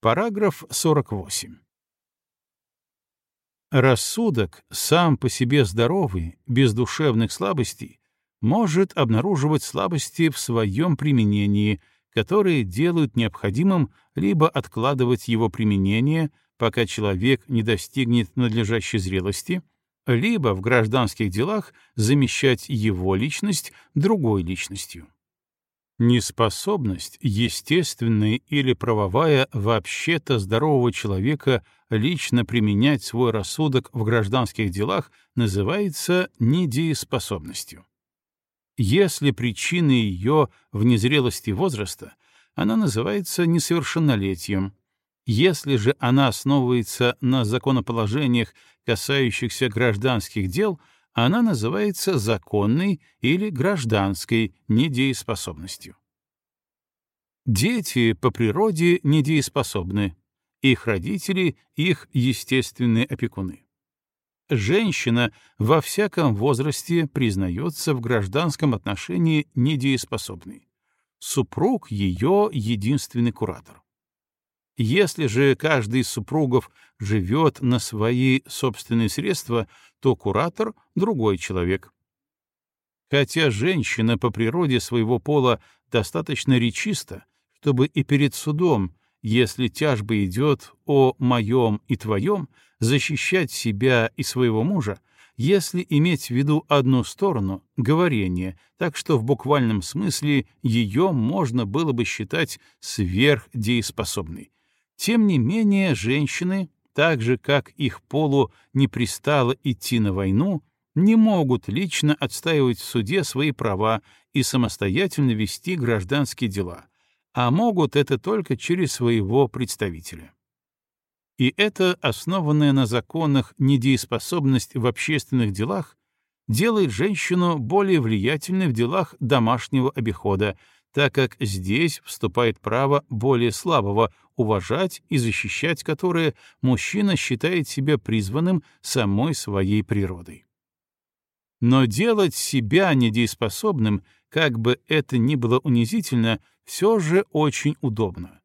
Параграф 48. Рассудок, сам по себе здоровый, без душевных слабостей, может обнаруживать слабости в своем применении, которые делают необходимым либо откладывать его применение, пока человек не достигнет надлежащей зрелости, либо в гражданских делах замещать его личность другой личностью. Неспособность, естественная или правовая, вообще-то здорового человека лично применять свой рассудок в гражданских делах называется недееспособностью. Если причина ее в незрелости возраста, она называется несовершеннолетием. Если же она основывается на законоположениях, касающихся гражданских дел, она называется законной или гражданской недееспособностью. Дети по природе недееспособны, их родители — их естественные опекуны. Женщина во всяком возрасте признается в гражданском отношении недееспособной. Супруг — ее единственный куратор. Если же каждый из супругов живет на свои собственные средства, то куратор — другой человек. Хотя женщина по природе своего пола достаточно речиста, чтобы и перед судом, если тяжба идет о моем и твоем, защищать себя и своего мужа, если иметь в виду одну сторону — говорение, так что в буквальном смысле ее можно было бы считать сверхдееспособной. Тем не менее, женщины, так же как их полу не пристало идти на войну, не могут лично отстаивать в суде свои права и самостоятельно вести гражданские дела, а могут это только через своего представителя. И эта основанная на законах недееспособность в общественных делах делает женщину более влиятельной в делах домашнего обихода, так как здесь вступает право более слабого уважать и защищать которое мужчина считает себя призванным самой своей природой. Но делать себя недееспособным, как бы это ни было унизительно, все же очень удобно.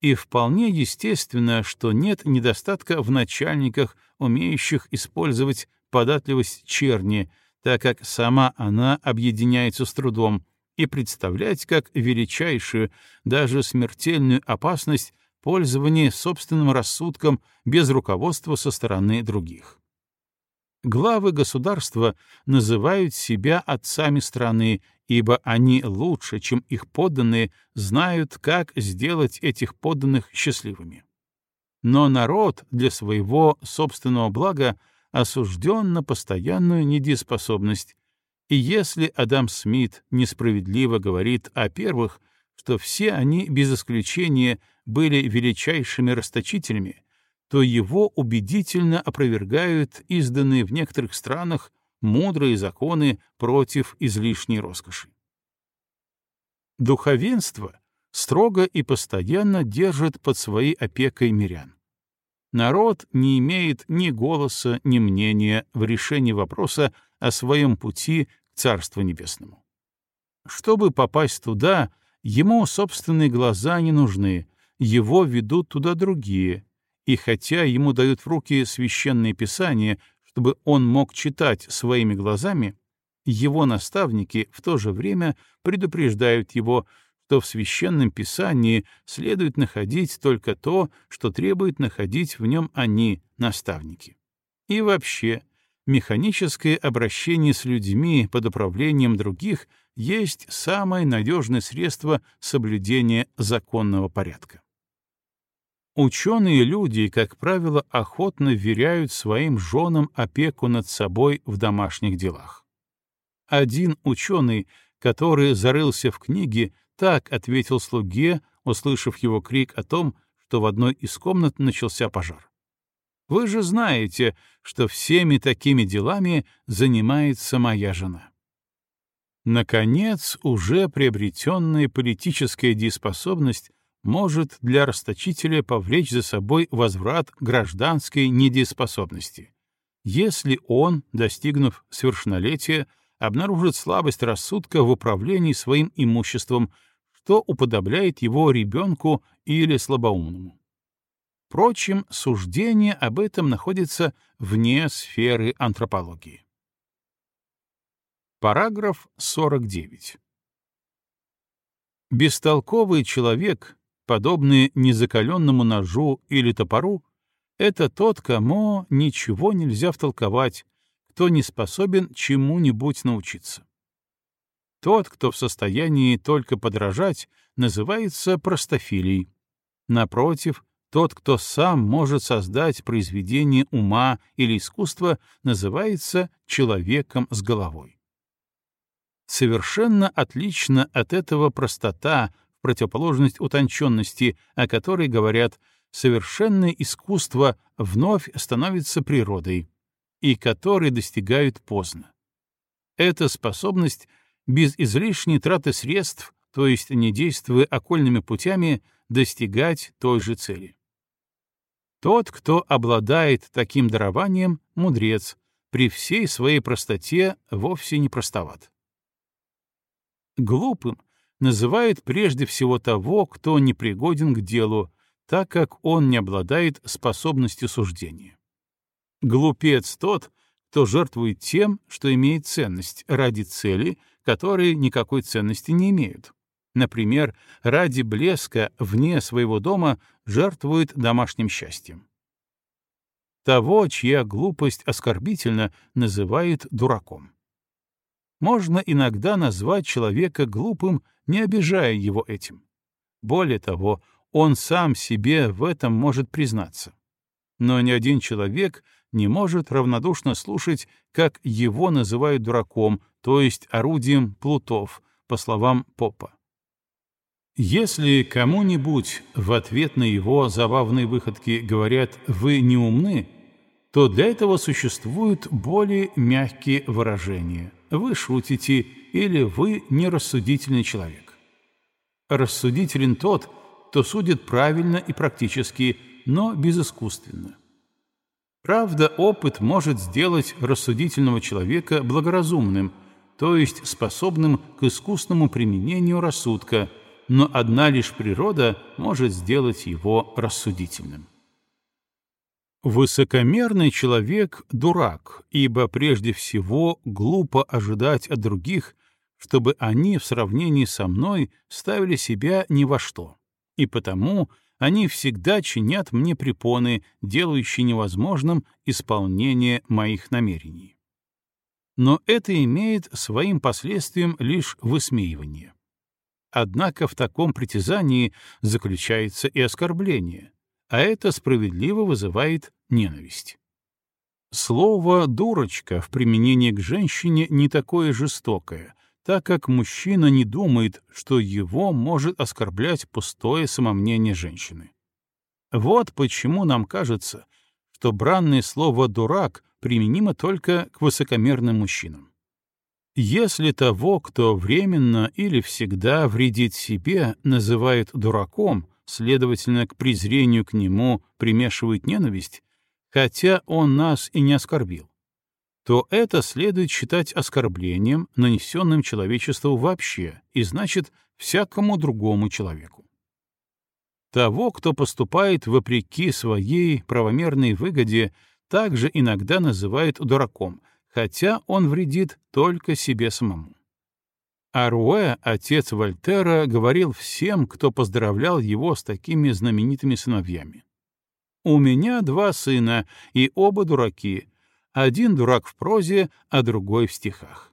И вполне естественно, что нет недостатка в начальниках, умеющих использовать податливость черни, так как сама она объединяется с трудом, и представлять как величайшую, даже смертельную опасность пользования собственным рассудком без руководства со стороны других. Главы государства называют себя отцами страны, ибо они лучше, чем их подданные, знают, как сделать этих подданных счастливыми. Но народ для своего собственного блага осужден на постоянную недееспособность, и если Адам Смит несправедливо говорит о первых, что все они без исключения были величайшими расточителями, то его убедительно опровергают изданные в некоторых странах мудрые законы против излишней роскоши. Духовенство строго и постоянно держит под своей опекой мирян. Народ не имеет ни голоса, ни мнения в решении вопроса о своем пути к Царству Небесному. Чтобы попасть туда, ему собственные глаза не нужны, его ведут туда другие, и хотя ему дают в руки священные писания, чтобы он мог читать своими глазами, его наставники в то же время предупреждают его, что в священном писании следует находить только то, что требует находить в нем они, наставники. И вообще, механическое обращение с людьми под управлением других есть самое надежное средство соблюдения законного порядка. Ученые люди, как правило, охотно вверяют своим женам опеку над собой в домашних делах. Один ученый, который зарылся в книге, так ответил слуге, услышав его крик о том, что в одной из комнат начался пожар. «Вы же знаете, что всеми такими делами занимается моя жена». Наконец, уже приобретенная политическая дееспособность может для расточителя повлечь за собой возврат гражданской недееспособности, если он, достигнув совершеннолетия, обнаружит слабость рассудка в управлении своим имуществом, что уподобляет его ребенку или слабоумному. Впрочем, суждение об этом находится вне сферы антропологии. Параграф 49. Бестолковый человек, подобный незакаленному ножу или топору, это тот, кому ничего нельзя втолковать, кто не способен чему-нибудь научиться. Тот, кто в состоянии только подражать, называется простофилией. Напротив, тот, кто сам может создать произведение ума или искусства, называется человеком с головой. Совершенно отлично от этого простота, противоположность утонченности, о которой говорят совершенное искусство вновь становится природой, и которой достигают поздно. Эта способность без излишней траты средств, то есть не действуя окольными путями, достигать той же цели. Тот, кто обладает таким дарованием, мудрец, при всей своей простоте вовсе не простоват. Глупым называют прежде всего того, кто не пригоден к делу, так как он не обладает способностью суждения. Глупец тот, кто жертвует тем, что имеет ценность, ради цели, которые никакой ценности не имеют. Например, ради блеска вне своего дома жертвует домашним счастьем. Того, чья глупость оскорбительна, называют дураком. Можно иногда назвать человека глупым, не обижая его этим. Более того, он сам себе в этом может признаться. Но ни один человек не может равнодушно слушать, как его называют дураком, то есть орудием плутов, по словам Попа. Если кому-нибудь в ответ на его забавные выходки говорят «вы не умны», то для этого существуют более мягкие выражения «вы шутите» или «вы нерассудительный человек». Рассудителен тот, кто судит правильно и практически, но безыскусственно. Правда, опыт может сделать рассудительного человека благоразумным, то есть способным к искусному применению рассудка, но одна лишь природа может сделать его рассудительным. Высокомерный человек — дурак, ибо прежде всего глупо ожидать от других, чтобы они в сравнении со мной ставили себя ни во что, и потому они всегда чинят мне препоны, делающие невозможным исполнение моих намерений. Но это имеет своим последствием лишь высмеивание. Однако в таком притязании заключается и оскорбление, а это справедливо вызывает ненависть. Слово «дурочка» в применении к женщине не такое жестокое, так как мужчина не думает, что его может оскорблять пустое самомнение женщины. Вот почему нам кажется, что бранное слово «дурак» применимо только к высокомерным мужчинам. Если того, кто временно или всегда вредит себе, называют дураком, следовательно, к презрению к нему примешивают ненависть, хотя он нас и не оскорбил, то это следует считать оскорблением, нанесенным человечеству вообще, и значит, всякому другому человеку. Того, кто поступает вопреки своей правомерной выгоде, также иногда называют дураком, хотя он вредит только себе самому. Аруэ, отец Вольтера, говорил всем, кто поздравлял его с такими знаменитыми сыновьями. «У меня два сына, и оба дураки, один дурак в прозе, а другой в стихах.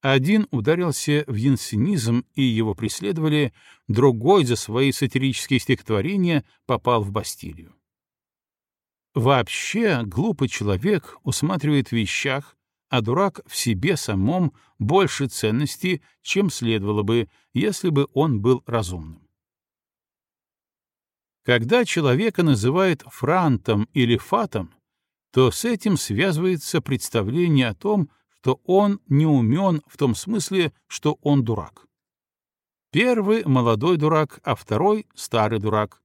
Один ударился в янсенизм, и его преследовали, другой за свои сатирические стихотворения попал в Бастилию. Вообще, глупый человек усматривает в вещах, а дурак в себе самом больше ценности, чем следовало бы, если бы он был разумным. Когда человека называют франтом или фатом, то с этим связывается представление о том, что он не умен в том смысле, что он дурак. Первый — молодой дурак, а второй — старый дурак.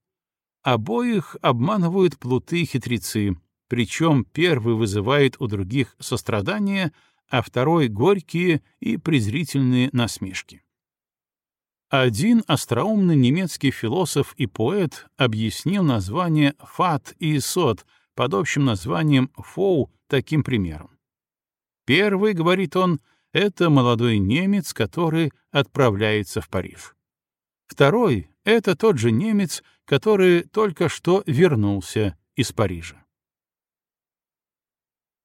Обоих обманывают плуты и хитрецы, причем первый вызывает у других сострадание, а второй — горькие и презрительные насмешки. Один остроумный немецкий философ и поэт объяснил название «фат» и «сот» под общим названием «фоу» таким примером. Первый, говорит он, — это молодой немец, который отправляется в Париж. Второй — это тот же немец, который только что вернулся из Парижа.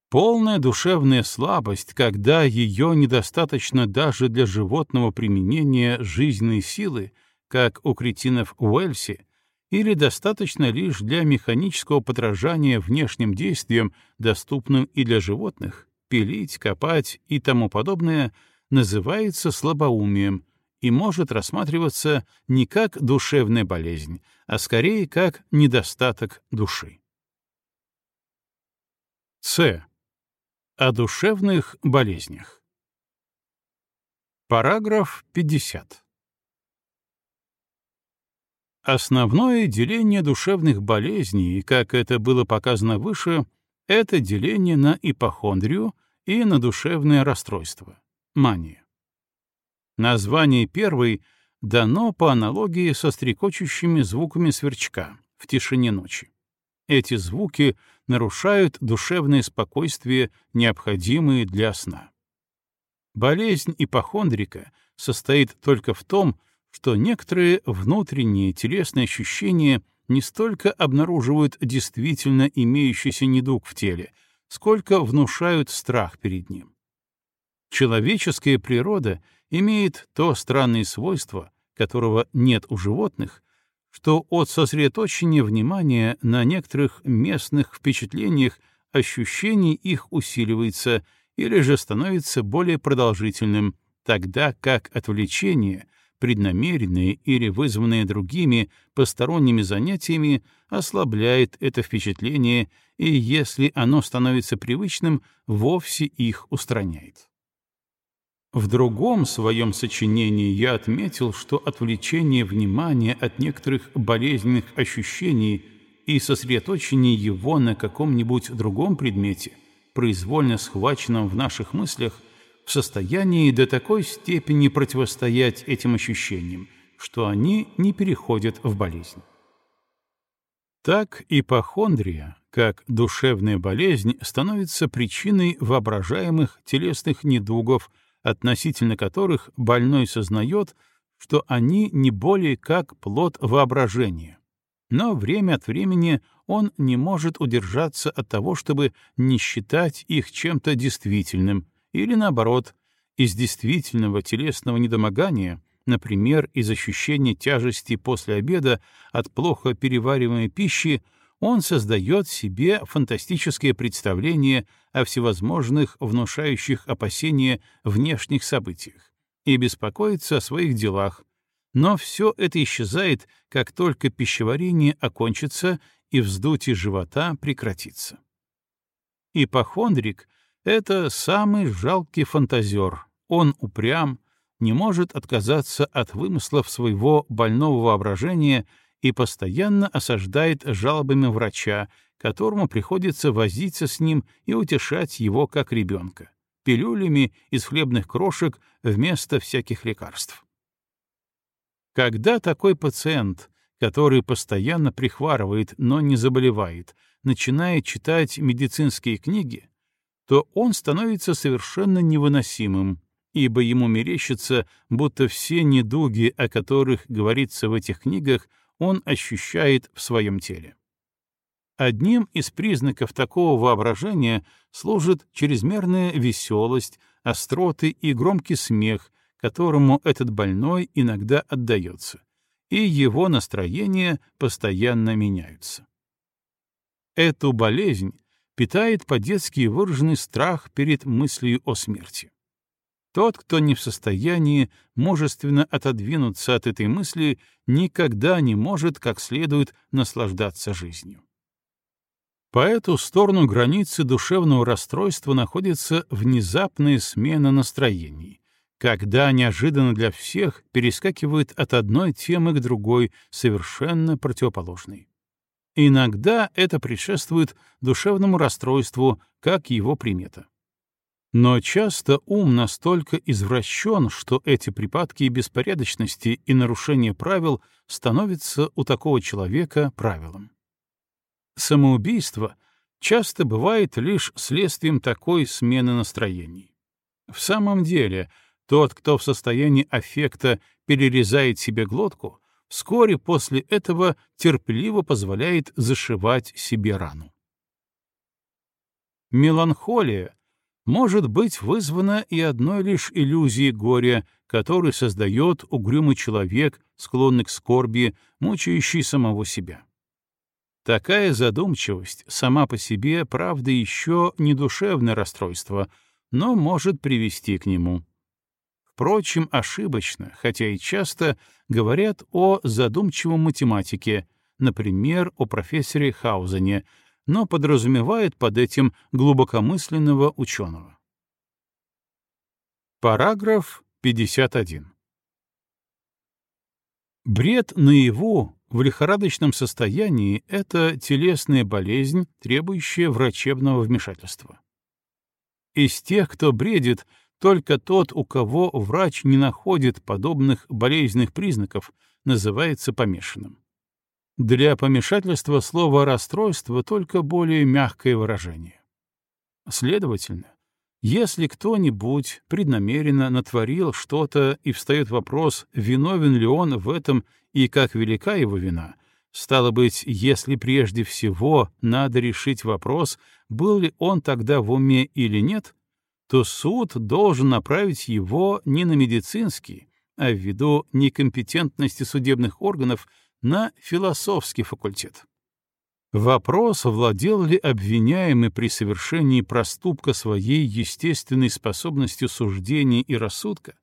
Полная душевная слабость, когда ее недостаточно даже для животного применения жизненной силы, как у кретинов Уэльси, или достаточно лишь для механического подражания внешним действиям, доступным и для животных, пилить, копать и тому подобное, называется слабоумием и может рассматриваться не как душевная болезнь, а скорее как недостаток души. С. О душевных болезнях. Параграф 50. Основное деление душевных болезней, как это было показано выше, это деление на ипохондрию и на душевное расстройство — мания. Название первой дано по аналогии со стрекочущими звуками сверчка в тишине ночи. Эти звуки нарушают душевное спокойствие, необходимое для сна. Болезнь ипохондрика состоит только в том, что некоторые внутренние телесные ощущения не столько обнаруживают действительно имеющийся недуг в теле, сколько внушают страх перед ним. Человеческая природа имеет то странное свойство, которого нет у животных, что от сосредоточения внимания на некоторых местных впечатлениях ощущение их усиливается или же становится более продолжительным, тогда как отвлечение, преднамеренное или вызванное другими посторонними занятиями, ослабляет это впечатление и, если оно становится привычным, вовсе их устраняет. В другом своем сочинении я отметил, что отвлечение внимания от некоторых болезненных ощущений и сосредоточение его на каком-нибудь другом предмете, произвольно схваченном в наших мыслях, в состоянии до такой степени противостоять этим ощущениям, что они не переходят в болезнь. Так ипохондрия, как душевная болезнь, становится причиной воображаемых телесных недугов, относительно которых больной сознает, что они не более как плод воображения. Но время от времени он не может удержаться от того, чтобы не считать их чем-то действительным, или наоборот, из действительного телесного недомогания, например, из ощущения тяжести после обеда от плохо перевариваемой пищи, он создает себе фантастическое представление о всевозможных внушающих опасения внешних событиях и беспокоится о своих делах, но все это исчезает, как только пищеварение окончится и вздутие живота прекратится. Ипохондрик — это самый жалкий фантазер, он упрям, не может отказаться от вымыслов своего больного воображения — и постоянно осаждает жалобами врача, которому приходится возиться с ним и утешать его как ребенка, пилюлями из хлебных крошек вместо всяких лекарств. Когда такой пациент, который постоянно прихварывает, но не заболевает, начинает читать медицинские книги, то он становится совершенно невыносимым, ибо ему мерещится, будто все недуги, о которых говорится в этих книгах, он ощущает в своем теле. Одним из признаков такого воображения служит чрезмерная веселость, остроты и громкий смех, которому этот больной иногда отдается, и его настроения постоянно меняются. Эту болезнь питает по-детски выраженный страх перед мыслью о смерти. Тот, кто не в состоянии мужественно отодвинуться от этой мысли, никогда не может как следует наслаждаться жизнью. По эту сторону границы душевного расстройства находится внезапная смена настроений, когда неожиданно для всех перескакивает от одной темы к другой, совершенно противоположной. Иногда это предшествует душевному расстройству, как его примета. Но часто ум настолько извращен, что эти припадки беспорядочности и нарушения правил становятся у такого человека правилом. Самоубийство часто бывает лишь следствием такой смены настроений. В самом деле, тот, кто в состоянии аффекта перерезает себе глотку, вскоре после этого терпеливо позволяет зашивать себе рану. Меланхолия может быть вызвана и одной лишь иллюзией горя, который создает угрюмый человек, склонный к скорби, мучающий самого себя. Такая задумчивость сама по себе, правда, еще не душевное расстройство, но может привести к нему. Впрочем, ошибочно, хотя и часто, говорят о задумчивом математике, например, о профессоре Хаузене, но подразумевает под этим глубокомысленного ученого. Параграф 51. Бред наяву в лихорадочном состоянии — это телесная болезнь, требующая врачебного вмешательства. Из тех, кто бредит, только тот, у кого врач не находит подобных болезненных признаков, называется помешанным. Для помешательства слово «расстройство» только более мягкое выражение. Следовательно, если кто-нибудь преднамеренно натворил что-то и встает вопрос, виновен ли он в этом и как велика его вина, стало быть, если прежде всего надо решить вопрос, был ли он тогда в уме или нет, то суд должен направить его не на медицинский, а ввиду некомпетентности судебных органов — на философский факультет. Вопрос, владел ли обвиняемый при совершении проступка своей естественной способностью суждения и рассудка,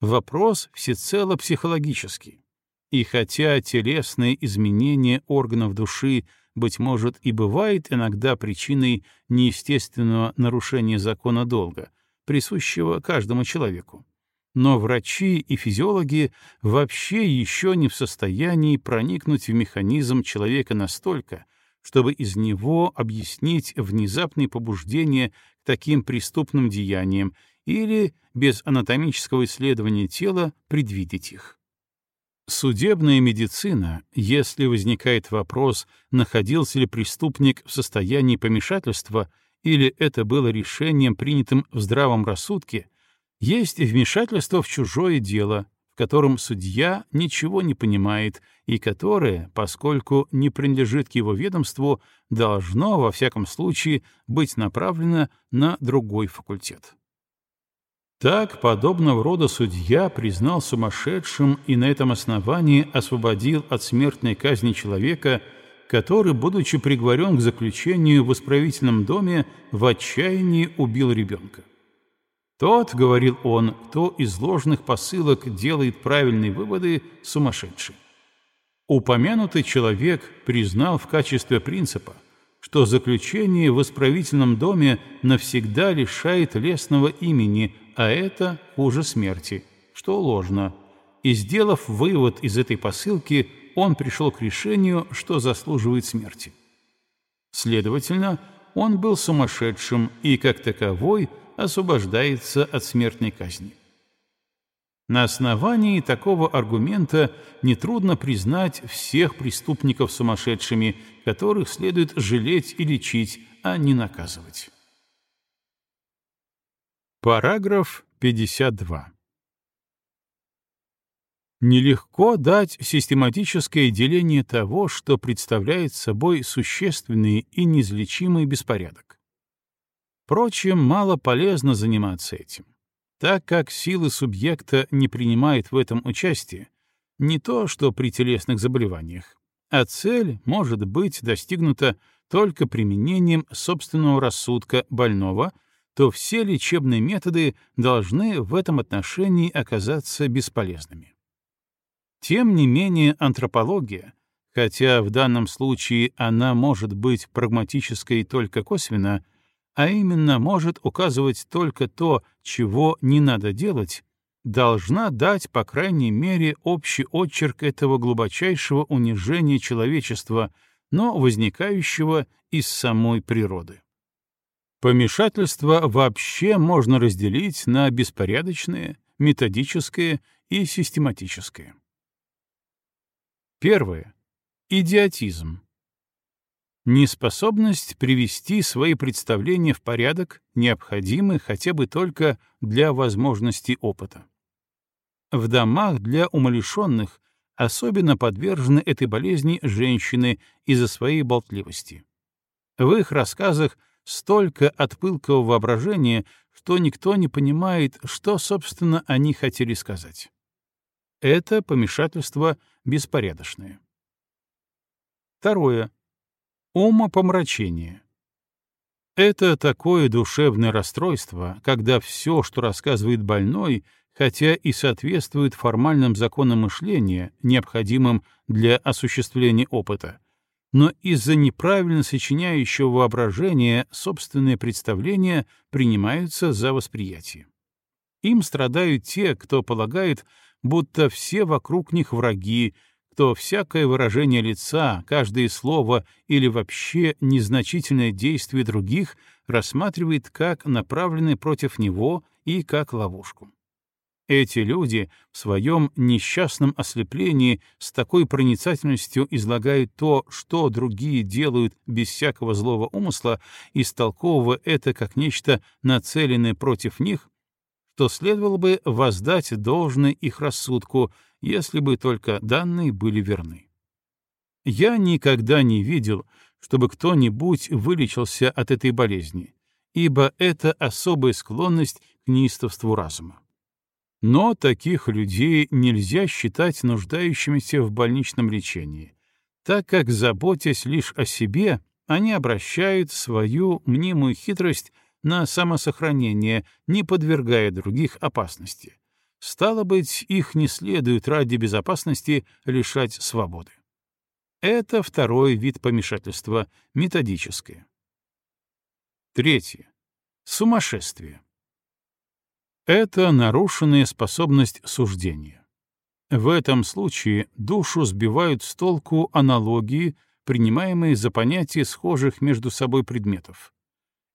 вопрос всецело психологический. И хотя телесные изменения органов души, быть может, и бывает иногда причиной неестественного нарушения закона долга, присущего каждому человеку, но врачи и физиологи вообще еще не в состоянии проникнуть в механизм человека настолько, чтобы из него объяснить внезапные побуждения к таким преступным деяниям или, без анатомического исследования тела, предвидеть их. Судебная медицина, если возникает вопрос, находился ли преступник в состоянии помешательства или это было решением, принятым в здравом рассудке, есть вмешательство в чужое дело, в котором судья ничего не понимает и которое, поскольку не принадлежит к его ведомству, должно, во всяком случае, быть направлено на другой факультет. Так, подобного рода судья признал сумасшедшим и на этом основании освободил от смертной казни человека, который, будучи приговорен к заключению в исправительном доме, в отчаянии убил ребенка. Тот, — говорил он, — кто из ложных посылок делает правильные выводы, сумасшедший. Упомянутый человек признал в качестве принципа, что заключение в исправительном доме навсегда лишает лесного имени, а это хуже смерти, что ложно. И, сделав вывод из этой посылки, он пришел к решению, что заслуживает смерти. Следовательно, он был сумасшедшим и, как таковой, — освобождается от смертной казни. На основании такого аргумента нетрудно признать всех преступников сумасшедшими, которых следует жалеть и лечить, а не наказывать. Параграф 52. Нелегко дать систематическое деление того, что представляет собой существенный и неизлечимый беспорядок. Впрочем, мало полезно заниматься этим, так как силы субъекта не принимают в этом участие, не то что при телесных заболеваниях, а цель может быть достигнута только применением собственного рассудка больного, то все лечебные методы должны в этом отношении оказаться бесполезными. Тем не менее, антропология, хотя в данном случае она может быть прагматической только косвенно, а именно может указывать только то, чего не надо делать, должна дать, по крайней мере, общий отчерк этого глубочайшего унижения человечества, но возникающего из самой природы. Помешательство вообще можно разделить на беспорядочное, методическое и систематическое. Первое. Идиотизм. Неспособность привести свои представления в порядок, необходимый хотя бы только для возможности опыта. В домах для умалишенных особенно подвержены этой болезни женщины из-за своей болтливости. В их рассказах столько от пылкого воображения, что никто не понимает, что, собственно, они хотели сказать. Это помешательство беспорядочное. Второе. Умопомрачение. Это такое душевное расстройство, когда все, что рассказывает больной, хотя и соответствует формальным законам мышления, необходимым для осуществления опыта, но из-за неправильно сочиняющего воображения собственные представления принимаются за восприятие. Им страдают те, кто полагает, будто все вокруг них враги, кто всякое выражение лица, каждое слово или вообще незначительное действие других рассматривает как направленное против него и как ловушку. Эти люди в своем несчастном ослеплении с такой проницательностью излагают то, что другие делают без всякого злого умысла, истолковывая это как нечто нацеленное против них, что следовало бы воздать должное их рассудку, если бы только данные были верны. Я никогда не видел, чтобы кто-нибудь вылечился от этой болезни, ибо это особая склонность к неистовству разума. Но таких людей нельзя считать нуждающимися в больничном лечении, так как, заботясь лишь о себе, они обращают свою мнимую хитрость на самосохранение, не подвергая других опасности. Стало быть, их не следует ради безопасности лишать свободы. Это второй вид помешательства, методическое. Третье. Сумасшествие. Это нарушенная способность суждения. В этом случае душу сбивают с толку аналогии, принимаемые за понятие схожих между собой предметов.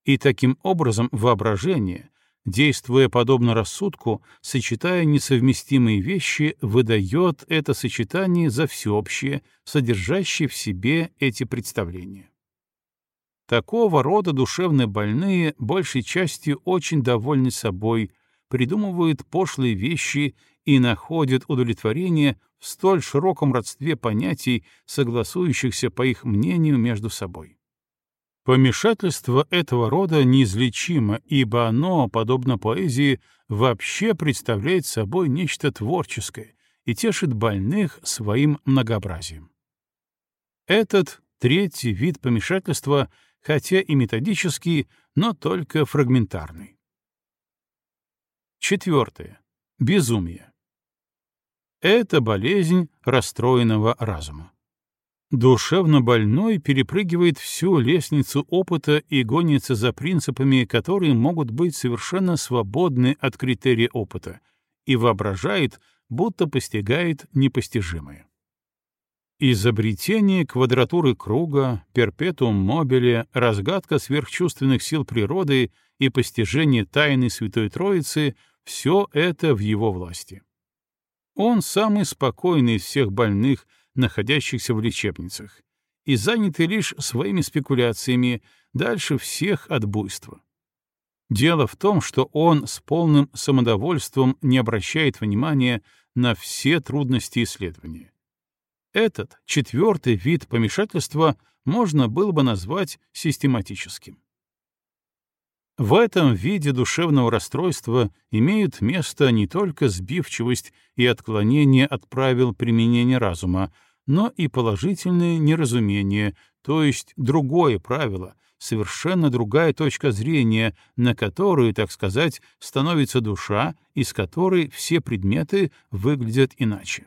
И таким образом воображение, действуя подобно рассудку, сочетая несовместимые вещи, выдает это сочетание за всеобщее, содержащее в себе эти представления. Такого рода душевно больные большей частью очень довольны собой, придумывают пошлые вещи и находят удовлетворение в столь широком родстве понятий, согласующихся, по их мнению, между собой. Помешательство этого рода неизлечимо, ибо оно, подобно поэзии, вообще представляет собой нечто творческое и тешит больных своим многообразием. Этот третий вид помешательства, хотя и методический, но только фрагментарный. Четвертое. Безумие. Это болезнь расстроенного разума. Душевно больной перепрыгивает всю лестницу опыта и гонится за принципами, которые могут быть совершенно свободны от критерия опыта, и воображает, будто постигает непостижимое. Изобретение квадратуры круга, перпетум мобиле, разгадка сверхчувственных сил природы и постижение тайны Святой Троицы — все это в его власти. Он самый спокойный из всех больных, находящихся в лечебницах, и занятый лишь своими спекуляциями, дальше всех от буйства. Дело в том, что он с полным самодовольством не обращает внимания на все трудности исследования. Этот четвертый вид помешательства можно было бы назвать систематическим. В этом виде душевного расстройства имеют место не только сбивчивость и отклонение от правил применения разума, но и положительное неразумение, то есть другое правило, совершенно другая точка зрения, на которую, так сказать, становится душа, из которой все предметы выглядят иначе.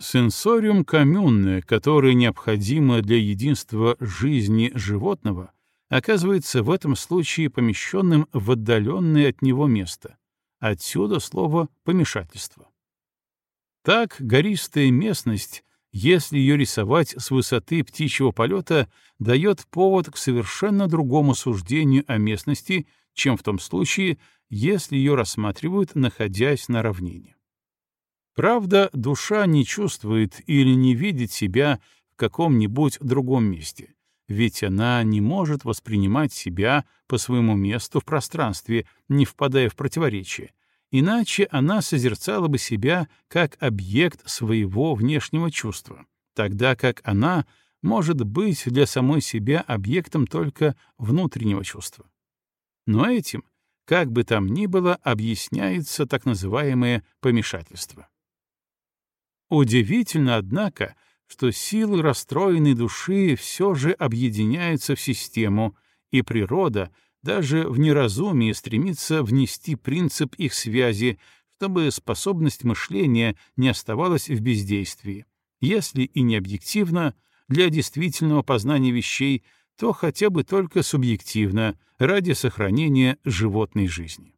Сенсориум коммунное, которое необходимо для единства жизни животного, оказывается в этом случае помещенным в отдаленное от него место. Отсюда слово «помешательство». Так гористая местность если ее рисовать с высоты птичьего полета, дает повод к совершенно другому суждению о местности, чем в том случае, если ее рассматривают, находясь на равнине. Правда, душа не чувствует или не видит себя в каком-нибудь другом месте, ведь она не может воспринимать себя по своему месту в пространстве, не впадая в противоречие, иначе она созерцала бы себя как объект своего внешнего чувства, тогда как она может быть для самой себя объектом только внутреннего чувства. Но этим, как бы там ни было, объясняется так называемое помешательство. Удивительно, однако, что силы расстроенной души все же объединяются в систему, и природа даже в неразумии стремится внести принцип их связи, чтобы способность мышления не оставалась в бездействии, если и не объективно, для действительного познания вещей, то хотя бы только субъективно, ради сохранения животной жизни.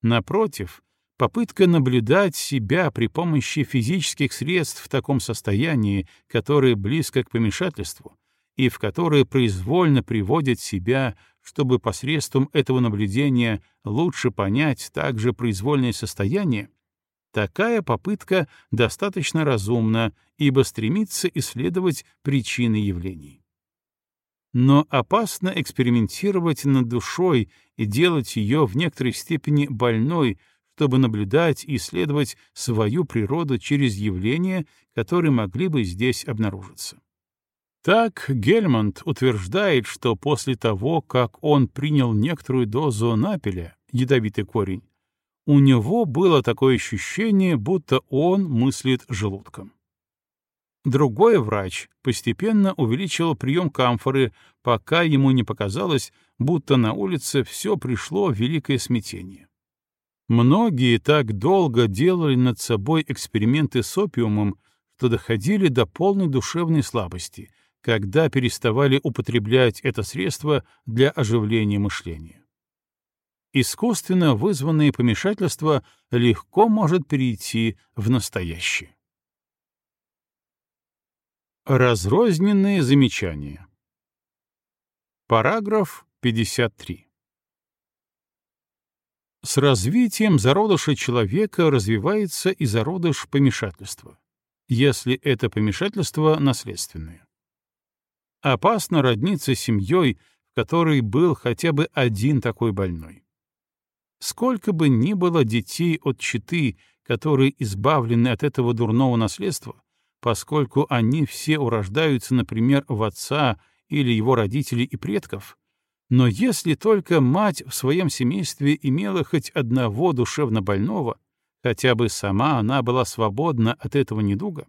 Напротив, Попытка наблюдать себя при помощи физических средств в таком состоянии, которое близко к помешательству, и в которое произвольно приводит себя, чтобы посредством этого наблюдения лучше понять также произвольное состояние, такая попытка достаточно разумна, ибо стремится исследовать причины явлений. Но опасно экспериментировать над душой и делать ее в некоторой степени больной, чтобы наблюдать и исследовать свою природу через явления, которые могли бы здесь обнаружиться. Так Гельмонт утверждает, что после того, как он принял некоторую дозу напеля, ядовитый корень, у него было такое ощущение, будто он мыслит желудком. Другой врач постепенно увеличил прием камфоры, пока ему не показалось, будто на улице все пришло в великое смятение. Многие так долго делали над собой эксперименты с опиумом, что доходили до полной душевной слабости, когда переставали употреблять это средство для оживления мышления. Искусственно вызванное помешательство легко может перейти в настоящее. Разрозненные замечания. Параграф 53. С развитием зародыша человека развивается и зародыш помешательства, если это помешательство наследственное. Опасно родниться с семьей, в которой был хотя бы один такой больной. Сколько бы ни было детей от читы, которые избавлены от этого дурного наследства, поскольку они все урождаются, например, в отца или его родителей и предков, но если только мать в своем семействе имела хоть одного душевно больного, хотя бы сама она была свободна от этого недуга,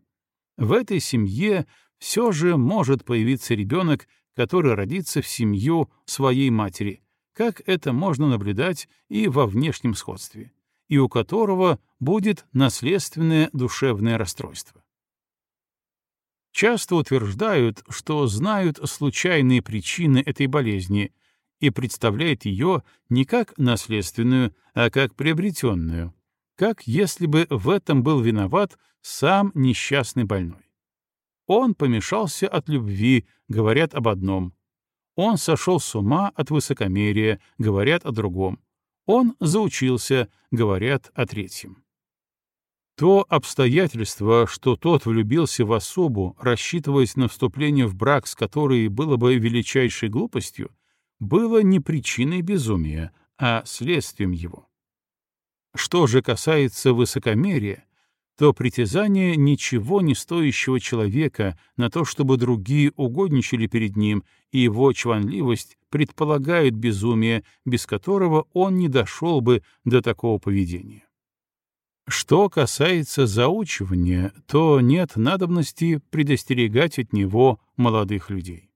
в этой семье все же может появиться ребенок, который родится в семью своей матери, как это можно наблюдать и во внешнем сходстве, и у которого будет наследственное душевное расстройство. Часто утверждают, что знают случайные причины этой болезни, и представляет ее не как наследственную, а как приобретенную, как если бы в этом был виноват сам несчастный больной. Он помешался от любви, говорят об одном. Он сошел с ума от высокомерия, говорят о другом. Он заучился, говорят о третьем. То обстоятельство, что тот влюбился в особу, рассчитываясь на вступление в брак, с которой было бы величайшей глупостью, было не причиной безумия, а следствием его. Что же касается высокомерия, то притязание ничего не стоящего человека на то, чтобы другие угодничали перед ним, и его чванливость предполагают безумие, без которого он не дошел бы до такого поведения. Что касается заучивания, то нет надобности предостерегать от него молодых людей.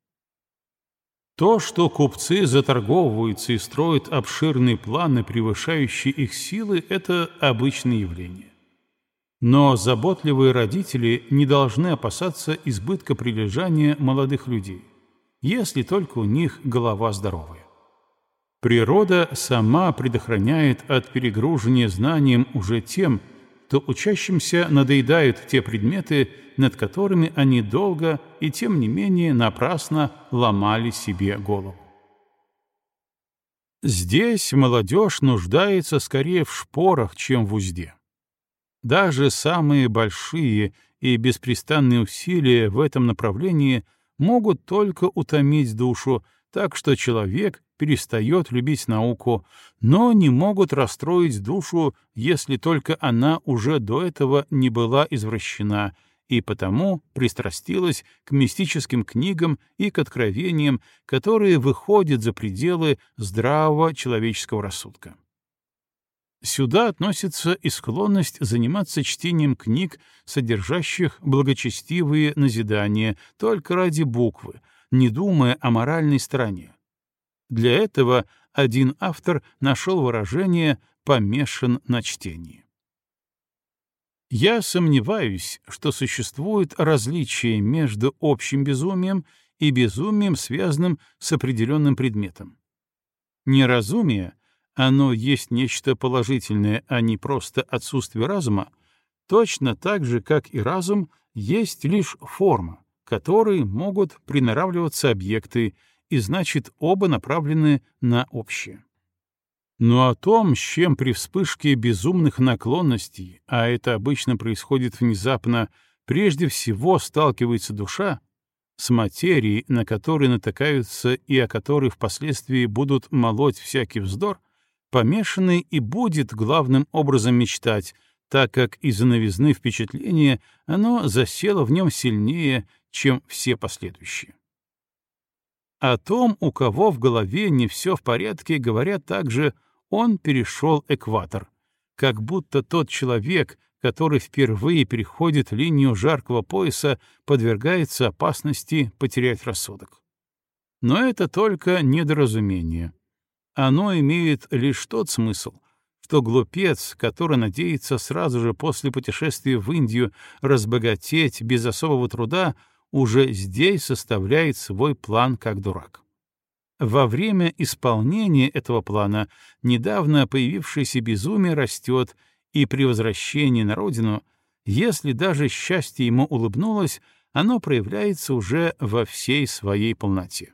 То, что купцы заторговываются и строят обширные планы, превышающие их силы, это обычное явление. Но заботливые родители не должны опасаться избытка прилежания молодых людей, если только у них голова здоровая. Природа сама предохраняет от перегружения знанием уже тем, что учащимся надоедают те предметы, над которыми они долго и тем не менее напрасно ломали себе голову. Здесь молодежь нуждается скорее в шпорах, чем в узде. Даже самые большие и беспрестанные усилия в этом направлении могут только утомить душу, так что человек перестает любить науку, но не могут расстроить душу, если только она уже до этого не была извращена и потому пристрастилась к мистическим книгам и к откровениям, которые выходят за пределы здравого человеческого рассудка. Сюда относится и склонность заниматься чтением книг, содержащих благочестивые назидания только ради буквы, не думая о моральной стороне. Для этого один автор нашел выражение «помешан на чтении». Я сомневаюсь, что существует различие между общим безумием и безумием, связанным с определенным предметом. Неразумие, оно есть нечто положительное, а не просто отсутствие разума, точно так же, как и разум, есть лишь форма, которой могут приноравливаться объекты, и значит оба направлены на общее. Но о том, с чем при вспышке безумных наклонностей, а это обычно происходит внезапно, прежде всего сталкивается душа, с материей, на которой натыкаются и о которой впоследствии будут молоть всякий вздор, помешанный и будет главным образом мечтать, так как из-за новизны впечатления оно засело в нем сильнее, чем все последующие. О том, у кого в голове не все в порядке, говорят также «он перешел экватор», как будто тот человек, который впервые переходит линию жаркого пояса, подвергается опасности потерять рассудок. Но это только недоразумение. Оно имеет лишь тот смысл, что глупец, который надеется сразу же после путешествия в Индию разбогатеть без особого труда, уже здесь составляет свой план как дурак. Во время исполнения этого плана недавно появившееся безумие растет, и при возвращении на родину, если даже счастье ему улыбнулось, оно проявляется уже во всей своей полноте.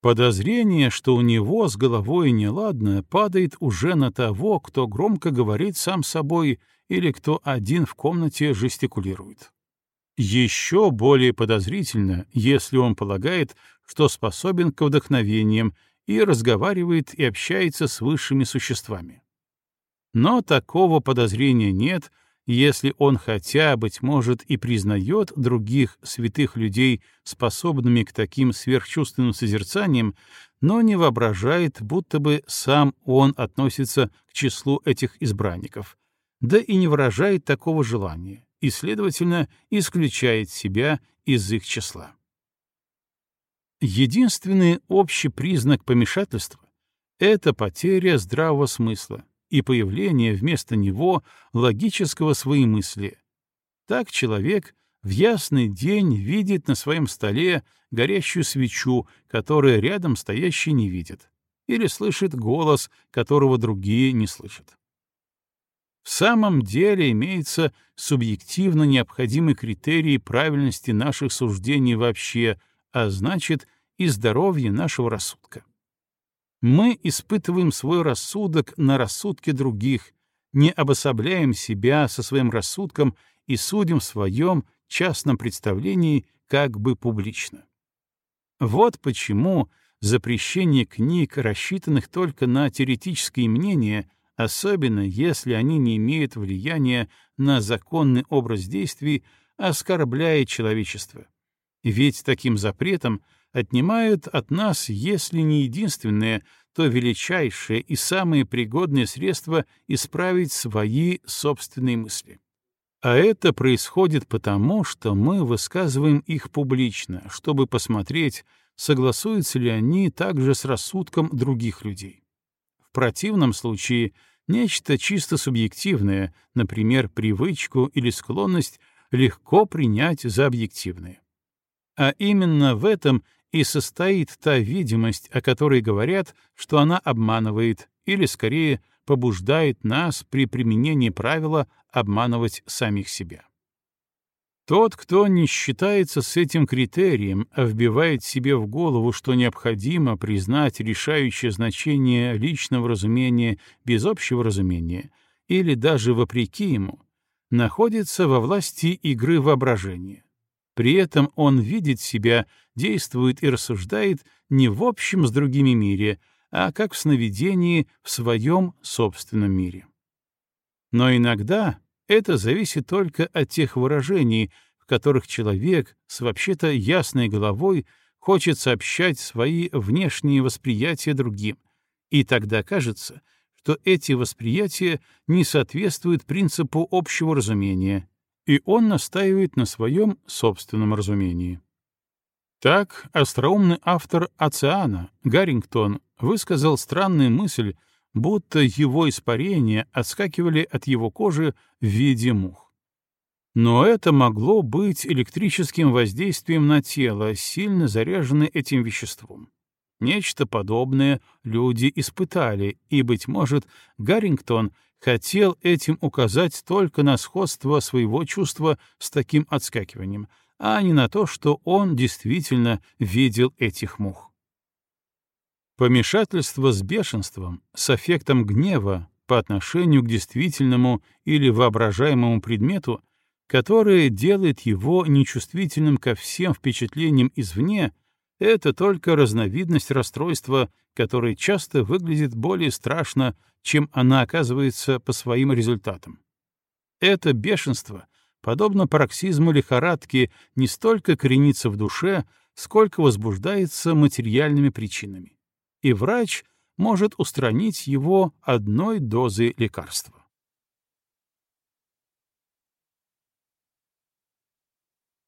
Подозрение, что у него с головой неладно, падает уже на того, кто громко говорит сам собой или кто один в комнате жестикулирует. Еще более подозрительно, если он полагает, что способен к вдохновениям и разговаривает и общается с высшими существами. Но такого подозрения нет, если он хотя, быть может, и признает других святых людей способными к таким сверхчувственным созерцаниям, но не воображает, будто бы сам он относится к числу этих избранников, да и не выражает такого желания и, следовательно, исключает себя из их числа. Единственный общий признак помешательства — это потеря здравого смысла и появление вместо него логического своемыслия. Так человек в ясный день видит на своем столе горящую свечу, которую рядом стоящий не видит, или слышит голос, которого другие не слышат. В самом деле имеется субъективно необходимый критерий правильности наших суждений вообще, а значит и здоровье нашего рассудка. Мы испытываем свой рассудок на рассудке других, не обособляем себя со своим рассудком и судим в своем частном представлении как бы публично. Вот почему запрещение книг, рассчитанных только на теоретические мнения, особенно если они не имеют влияния на законный образ действий, оскорбляет человечество. Ведь таким запретом отнимают от нас, если не единственное, то величайшее и самое пригодное средство исправить свои собственные мысли. А это происходит потому, что мы высказываем их публично, чтобы посмотреть, согласуются ли они также с рассудком других людей. В противном случае нечто чисто субъективное, например, привычку или склонность, легко принять за объективное. А именно в этом и состоит та видимость, о которой говорят, что она обманывает, или, скорее, побуждает нас при применении правила обманывать самих себя. Тот, кто не считается с этим критерием, а вбивает себе в голову, что необходимо признать решающее значение личного разумения без общего разумения, или даже вопреки ему, находится во власти игры воображения. При этом он видит себя, действует и рассуждает не в общем с другими мире, а как в сновидении в своем собственном мире. Но иногда это зависит только от тех выражений, в которых человек с вообще-то ясной головой хочет сообщать свои внешние восприятия другим, и тогда кажется, что эти восприятия не соответствуют принципу общего разумения, и он настаивает на своем собственном разумении. Так остроумный автор «Оциана» Гаррингтон высказал странную мысль, будто его испарения отскакивали от его кожи в виде мух. Но это могло быть электрическим воздействием на тело, сильно заряженное этим веществом. Нечто подобное люди испытали, и, быть может, Гаррингтон хотел этим указать только на сходство своего чувства с таким отскакиванием, а не на то, что он действительно видел этих мух. Помешательство с бешенством, с эффектом гнева по отношению к действительному или воображаемому предмету, которое делает его нечувствительным ко всем впечатлениям извне, это только разновидность расстройства, которое часто выглядит более страшно, чем она оказывается по своим результатам. Это бешенство, подобно пароксизму лихорадки, не столько коренится в душе, сколько возбуждается материальными причинами и врач может устранить его одной дозой лекарства.